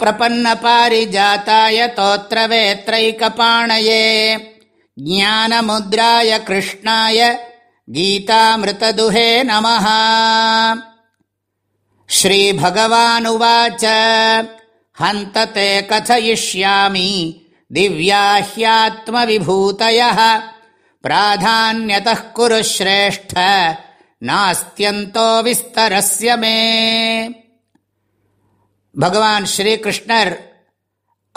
प्रपन्नपारिजाताय तोत्रवेत्रैकपाणये ज्ञानमुद्राय कृष्णाय गीतामृतदुहे नमः श्रीभगवानुवाच हन्त ते कथयिष्यामि दिव्या ह्यात्मविभूतयः प्राधान्यतः कुरु श्रेष्ठ नास्त्यन्तो विस्तरस्य मे பகவான் ஸ்ரீகிருஷ்ணர்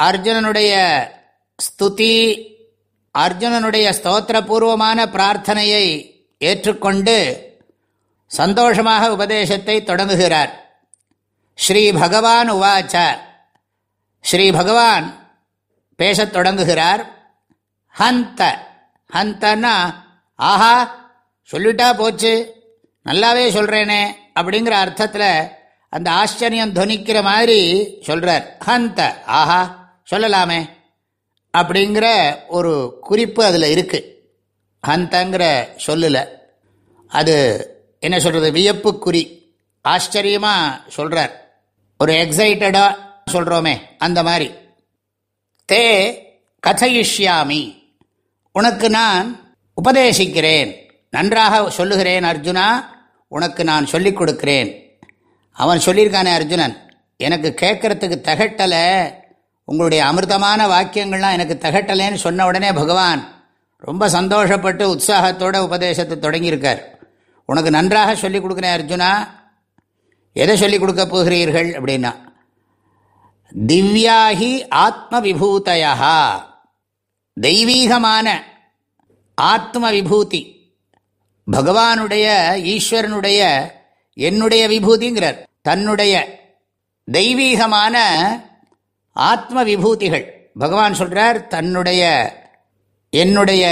அர்ஜுனனுடைய ஸ்துதி அர்ஜுனனுடைய ஸ்தோத்திரபூர்வமான பிரார்த்தனையை ஏற்றுக்கொண்டு சந்தோஷமாக உபதேசத்தை தொடங்குகிறார். ஸ்ரீ பகவான் உவாச்ச. ஸ்ரீ பகவான் பேசத் தொடங்குகிறார். ஹந்த. ஹந்தன்னா ஆஹா சொல்லிட்டா போச்சு. நல்லாவே சொல்கிறேனே அப்படிங்கிற அர்த்தத்தில் அந்த ஆச்சரியம் துவனிக்கிற மாதிரி சொல்கிறார் ஹந்த ஆஹா சொல்லலாமே. அப்படிங்கிற ஒரு குறிப்பு அதில் இருக்குது ஹந்தங்கிற சொல்லல. அது என்ன சொல்கிறது வியப்பு குறி. ஆச்சரியமாக சொல்கிறார் ஒரு எக்ஸைட்டடாக சொல்கிறோமே அந்த மாதிரி. தே கதையிஷ்யாமி உனக்கு நான் உபதேசிக்கிறேன். நன்றாக சொல்லுகிறேன் அர்ஜுனா. உனக்கு நான் சொல்லிக் கொடுக்கிறேன். அவன் சொல்லியிருக்கானே அர்ஜுனன் எனக்கு கேட்கறதுக்கு தகட்டலை. உங்களுடைய அமிர்தமான வாக்கியங்கள்லாம் எனக்கு தகட்டலேன்னு சொன்ன உடனே பகவான் ரொம்ப சந்தோஷப்பட்டு உற்சாகத்தோட உபதேசத்தை தொடங்கியிருக்கார். உனக்கு நன்றாக சொல்லிக் கொடுக்குறேன் அர்ஜுனா. எதை சொல்லிக் கொடுக்க போகிறீர்கள் அப்படின்னா திவ்யாகி ஆத்ம விபூதையா தெய்வீகமான ஆத்ம விபூதி பகவானுடைய ஈஸ்வரனுடைய என்னுடைய விபூதிங்கிறார். தன்னுடைய தெய்வீகமான ஆத்ம விபூதிகள் பகவான் சொல்றார் தன்னுடைய என்னுடைய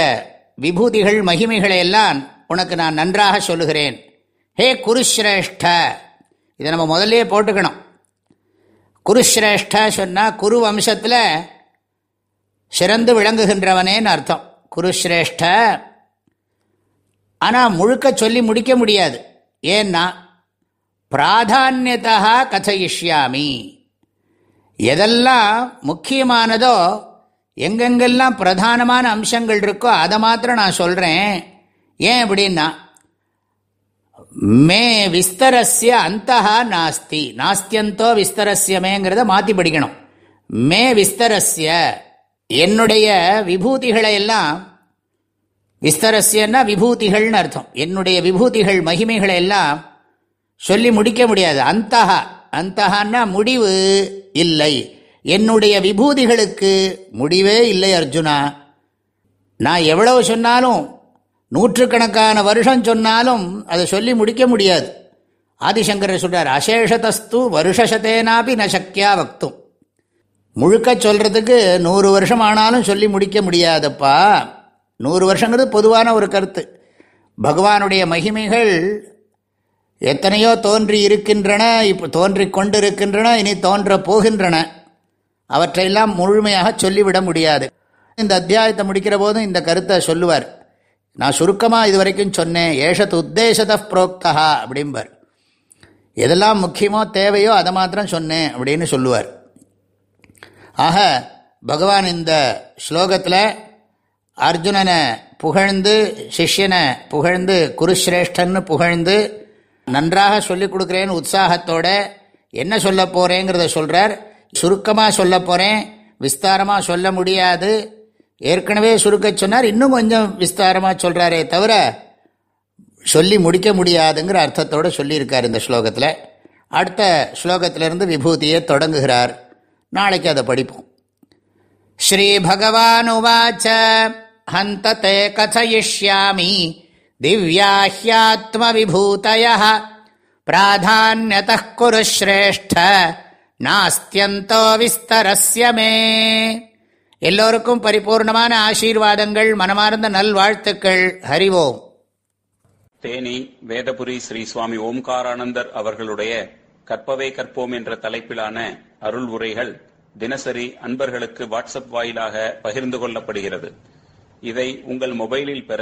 விபூதிகள் மகிமைகளை எல்லாம் உனக்கு நான் நன்றாக சொல்லுகிறேன். ஹே குருஸ்ரேஷ்ட. இதை நம்ம முதல்ல போட்டுக்கணும். குருஸ்ரேஷ்ட சொன்னால் குரு வம்சத்தில் சிறந்து விளங்குகின்றவனேன்னு அர்த்தம். குருஸ்ரேஷ்ட. ஆனால் முழுக்க சொல்லி முடிக்க முடியாது. ஏன்னா பிராதானியதா கதையிஷ்யாமி. எதெல்லாம் முக்கியமானதோ எங்கெங்கெல்லாம் பிரதானமான அம்சங்கள் இருக்கோ அதை மாத்திரம் நான் சொல்கிறேன் ஏன் அப்படின்னா மே விஸ்தரஸ்ய அந்த நாஸ்தி. நாஸ்தியந்தோ விஸ்தரஸ்யமேங்கிறத மாற்றி படிக்கணும். மே விஸ்தரஸ்ய என்னுடைய விபூதிகளை எல்லாம் விஸ்தரஸ்யன்னா விபூதிகள்னு அர்த்தம். என்னுடைய விபூதிகள் மகிமைகளை எல்லாம் சொல்லி முடிக்க முடியாது. அந்தகா அந்தஹான்னா முடிவு இல்லை. என்னுடைய விபூதிகளுக்கு முடிவே இல்லை அர்ஜுனா. நான் எவ்வளவு சொன்னாலும் நூற்றுக்கணக்கான வருஷம் சொன்னாலும் அதை சொல்லி முடிக்க முடியாது. ஆதிசங்கர் சொல்றார் அசேஷதஸ்து வருஷசத்தேனாபி ந சக்கியா வக்தும். முழுக்க சொல்றதுக்கு நூறு வருஷம் ஆனாலும் சொல்லி முடிக்க முடியாதப்பா. நூறு வருஷங்கிறது பொதுவான ஒரு கருத்து. பகவானுடைய மகிமைகள் எத்தனையோ தோன்றி இருக்கின்றன இப்போ தோன்றி கொண்டிருக்கின்றன இனி தோன்ற போகின்றன. அவற்றையெல்லாம் முழுமையாக சொல்லிவிட முடியாது. இந்த அத்தியாயத்தை முடிக்கிற போதும் இந்த கருத்தை சொல்லுவார். நான் சுருக்கமாக இது வரைக்கும் சொன்னேன். ஏஷத் உத்தேசத புரோக்தா அப்படிம்பார். எதெல்லாம் முக்கியமோ தேவையோ அதை மாத்திரம் சொன்னேன் அப்படின்னு சொல்லுவார். ஆக பகவான் இந்த ஸ்லோகத்தில் அர்ஜுனனை புகழ்ந்து சிஷ்யனை புகழ்ந்து குருஸ்ரேஷ்டன்னு புகழ்ந்து நன்றாக சொல்லிக் கொடுக்குறேன்னு உற்சாகத்தோட. என்ன சொல்ல போகிறேங்கிறத சொல்கிறார் சுருக்கமாக சொல்ல போகிறேன் விஸ்தாரமாக சொல்ல முடியாது. ஏற்கனவே சுருக்க சொன்னார். இன்னும் கொஞ்சம் விஸ்தாரமாக சொல்கிறாரே தவிர சொல்லி முடிக்க முடியாதுங்கிற அர்த்தத்தோடு சொல்லியிருக்கார் இந்த ஸ்லோகத்தில். அடுத்த ஸ்லோகத்திலிருந்து விபூதியை தொடங்குகிறார். நாளைக்கு அதை படிப்போம். ஸ்ரீ பகவான் உவாச்ச ஹந்தத்தை தே கதயிஷ்யாமி திவ்யாஹ்யாத்ம விபூதய பிராதான்யத குரு ஸ்ரேஷ்ட நாஸ்தியந்தோ விஸ்தரஸ்ய எல்லோருக்கும் பரிபூர்ணமான ஆசீர்வாதங்கள் மனமார்ந்த நல்வாழ்த்துக்கள். ஹரிவோம் தேனி வேதபுரி ஸ்ரீ சுவாமி ஓம்காரானந்தர் அவர்களுடைய கற்பவே கற்போம் என்ற தலைப்பிலான அருள் உரைகள் தினசரி அன்பர்களுக்கு வாட்ஸ்அப் வாயிலாக பகிர்ந்து கொள்ளப்படுகிறது. இதை உங்கள் மொபைலில் பெற